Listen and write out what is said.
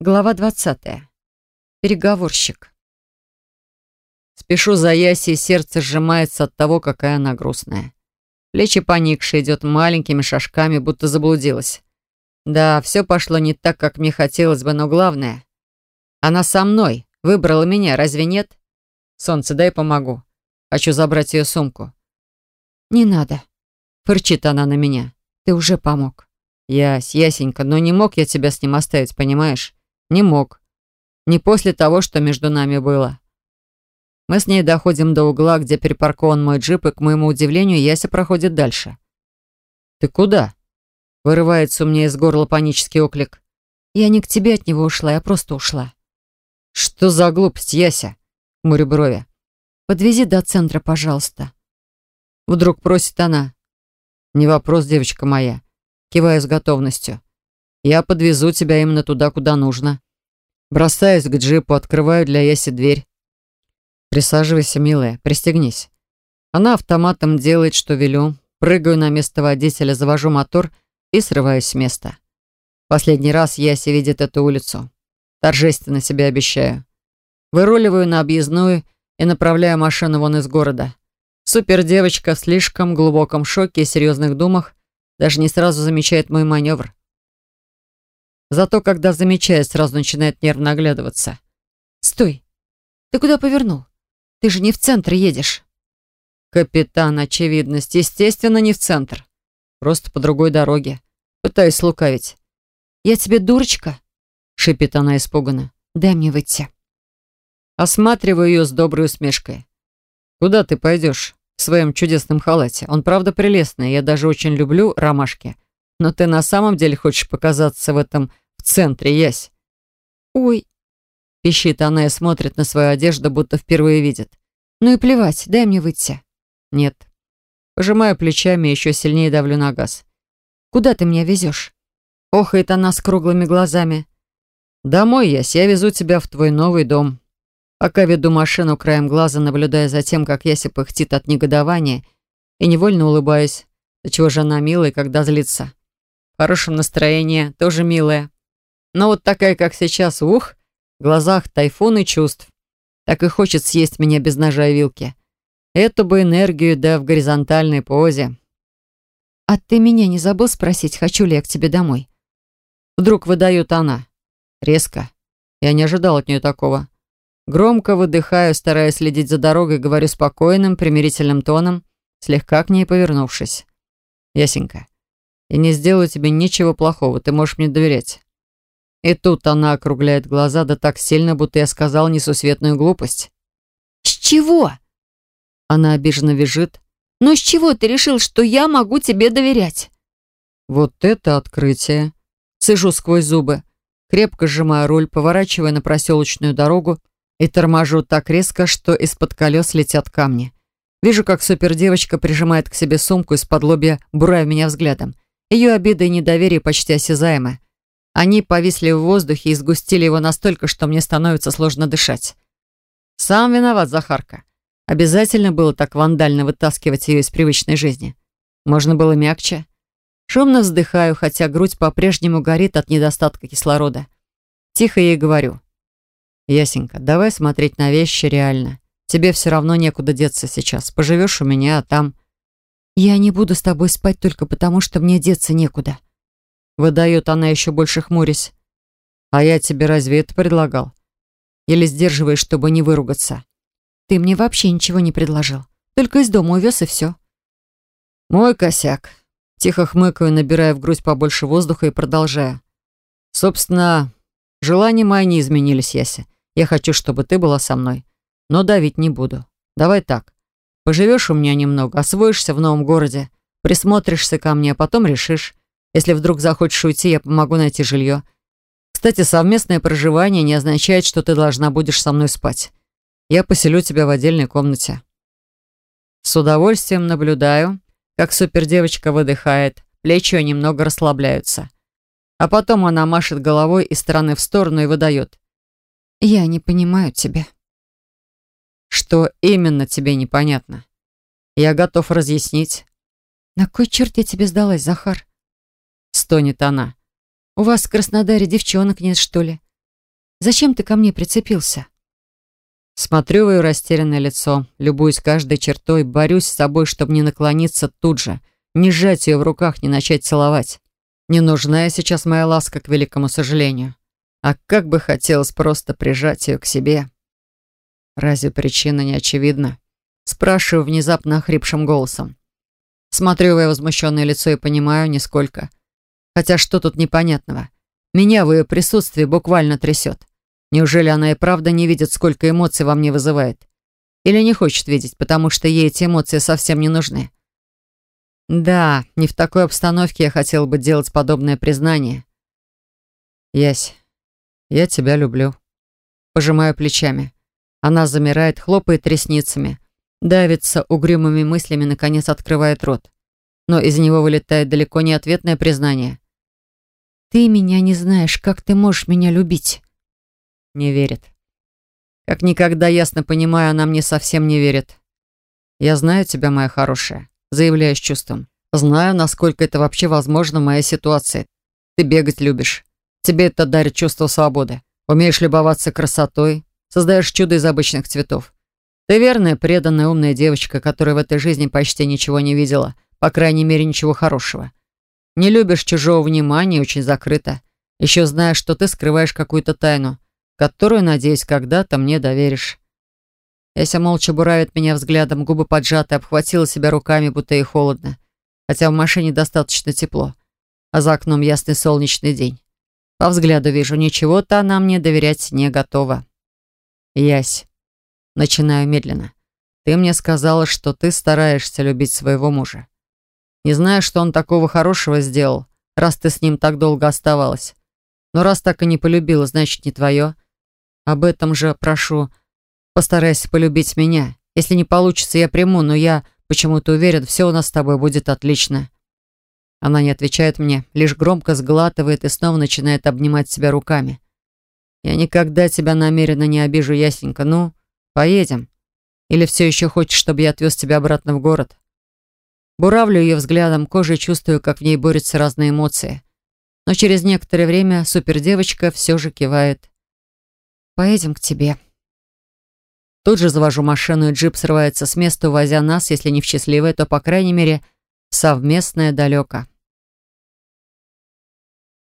Глава 20. Переговорщик. Спешу за Яси, сердце сжимается от того, какая она грустная. Плечи поникшие, идет маленькими шажками, будто заблудилась. Да, все пошло не так, как мне хотелось бы, но главное... Она со мной, выбрала меня, разве нет? Солнце, дай помогу. Хочу забрать ее сумку. «Не надо», — фырчит она на меня. «Ты уже помог». «Ясь, Ясенька, но не мог я тебя с ним оставить, понимаешь? Не мог. Не после того, что между нами было. Мы с ней доходим до угла, где припаркован мой джип, и, к моему удивлению, Яся проходит дальше. «Ты куда?» Вырывается у меня из горла панический оклик. «Я не к тебе от него ушла, я просто ушла». «Что за глупость, Яся?» Хмурю брови. «Подвези до центра, пожалуйста». Вдруг просит она. «Не вопрос, девочка моя». Киваю с готовностью. Я подвезу тебя именно туда, куда нужно. Бросаюсь к джипу, открываю для Яси дверь. Присаживайся, милая, пристегнись. Она автоматом делает, что велю. Прыгаю на место водителя, завожу мотор и срываюсь с места. Последний раз Яси видит эту улицу. Торжественно себе обещаю. Выруливаю на объездную и направляю машину вон из города. Супердевочка в слишком глубоком шоке и серьезных думах даже не сразу замечает мой маневр. Зато, когда замечает, сразу начинает нервно оглядываться. «Стой! Ты куда повернул? Ты же не в центр едешь!» «Капитан, очевидность. Естественно, не в центр. Просто по другой дороге. Пытаюсь лукавить». «Я тебе дурочка?» — шипит она испуганно. «Дай мне выйти». Осматриваю ее с доброй усмешкой. «Куда ты пойдешь в своем чудесном халате? Он правда прелестный. Я даже очень люблю ромашки. Но ты на самом деле хочешь показаться в этом в центре, Ясь?» «Ой!» Пищит она и смотрит на свою одежду, будто впервые видит. «Ну и плевать, дай мне выйти». «Нет». Пожимаю плечами и еще сильнее давлю на газ. «Куда ты меня везешь?» Охает она с круглыми глазами. «Домой, Ясь, я везу тебя в твой новый дом». Пока веду машину краем глаза, наблюдая за тем, как Яся пыхтит от негодования, и невольно улыбаюсь. до чего же она милая, когда злится хорошем настроении, тоже милая. Но вот такая, как сейчас, ух, в глазах тайфун и чувств. Так и хочет съесть меня без ножа и вилки. Эту бы энергию, да в горизонтальной позе. «А ты меня не забыл спросить, хочу ли я к тебе домой?» Вдруг выдает она. Резко. Я не ожидал от нее такого. Громко выдыхаю, стараясь следить за дорогой, говорю спокойным, примирительным тоном, слегка к ней повернувшись. «Ясенька, и не сделаю тебе ничего плохого, ты можешь мне доверять». И тут она округляет глаза, да так сильно, будто я сказал несусветную глупость. «С чего?» Она обиженно вяжет. «Но с чего ты решил, что я могу тебе доверять?» Вот это открытие. Сижу сквозь зубы, крепко сжимая руль, поворачивая на проселочную дорогу и торможу так резко, что из-под колес летят камни. Вижу, как супердевочка прижимает к себе сумку из-под лобья, буравя меня взглядом. Ее обиды и недоверие почти осязаемы. Они повисли в воздухе и сгустили его настолько, что мне становится сложно дышать. Сам виноват, Захарка. Обязательно было так вандально вытаскивать ее из привычной жизни. Можно было мягче. Шумно вздыхаю, хотя грудь по-прежнему горит от недостатка кислорода. Тихо ей говорю. «Ясенька, давай смотреть на вещи реально. Тебе все равно некуда деться сейчас. Поживешь у меня, а там...» «Я не буду с тобой спать только потому, что мне деться некуда». Выдает она еще больше хмурясь. «А я тебе разве это предлагал?» Еле сдерживаешь, чтобы не выругаться. «Ты мне вообще ничего не предложил. Только из дома увез и все». «Мой косяк». Тихо хмыкаю, набирая в грудь побольше воздуха и продолжая. «Собственно, желания мои не изменились, Яся. Я хочу, чтобы ты была со мной. Но давить не буду. Давай так. Поживешь у меня немного, освоишься в новом городе, присмотришься ко мне, а потом решишь. Если вдруг захочешь уйти, я помогу найти жилье. Кстати, совместное проживание не означает, что ты должна будешь со мной спать. Я поселю тебя в отдельной комнате. С удовольствием наблюдаю, как супердевочка выдыхает, плечи ее немного расслабляются. А потом она машет головой из стороны в сторону и выдает. «Я не понимаю тебя». Что именно тебе непонятно? Я готов разъяснить. На кой черт я тебе сдалась, Захар? Стонет она. У вас в Краснодаре девчонок нет, что ли? Зачем ты ко мне прицепился?» Смотрю в ее растерянное лицо, любуюсь каждой чертой, борюсь с собой, чтобы не наклониться тут же, не сжать ее в руках, не начать целовать. Не нужна я сейчас моя ласка, к великому сожалению. А как бы хотелось просто прижать ее к себе. Разве причина не очевидна? Спрашиваю внезапно охрипшим голосом. Смотрю в ее возмущенное лицо и понимаю, нисколько. Хотя что тут непонятного? Меня в ее присутствии буквально трясет. Неужели она и правда не видит, сколько эмоций во мне вызывает? Или не хочет видеть, потому что ей эти эмоции совсем не нужны? Да, не в такой обстановке я хотел бы делать подобное признание. Ясь, я тебя люблю. Пожимаю плечами. Она замирает, хлопает ресницами, давится угрюмыми мыслями, наконец открывает рот. Но из него вылетает далеко не ответное признание. «Ты меня не знаешь, как ты можешь меня любить?» Не верит. Как никогда ясно понимаю, она мне совсем не верит. Я знаю тебя, моя хорошая, заявляю с чувством. Знаю, насколько это вообще возможно в моей ситуации. Ты бегать любишь. Тебе это дарит чувство свободы. Умеешь любоваться красотой, создаешь чудо из обычных цветов. Ты верная, преданная, умная девочка, которая в этой жизни почти ничего не видела, по крайней мере, ничего хорошего. Не любишь чужого внимания, очень закрыто. Еще знаешь, что ты скрываешь какую-то тайну которую, надеюсь, когда-то мне доверишь. Яся молча буравит меня взглядом, губы поджаты, обхватила себя руками, будто ей холодно. Хотя в машине достаточно тепло, а за окном ясный солнечный день. По взгляду вижу, ничего-то она мне доверять не готова. Ясь, начинаю медленно. Ты мне сказала, что ты стараешься любить своего мужа. Не знаю, что он такого хорошего сделал, раз ты с ним так долго оставалась. Но раз так и не полюбила, значит, не твое. Об этом же прошу. Постарайся полюбить меня. Если не получится, я приму, но я почему-то уверен, все у нас с тобой будет отлично. Она не отвечает мне, лишь громко сглатывает и снова начинает обнимать себя руками. Я никогда тебя намеренно не обижу, ясненько. Ну, поедем. Или все еще хочешь, чтобы я отвез тебя обратно в город? Буравлю ее взглядом, кожей чувствую, как в ней борются разные эмоции. Но через некоторое время супердевочка все же кивает. Поедем к тебе». Тут же завожу машину, и джип срывается с места, увозя нас, если не в счастливое, то, по крайней мере, совместное далеко.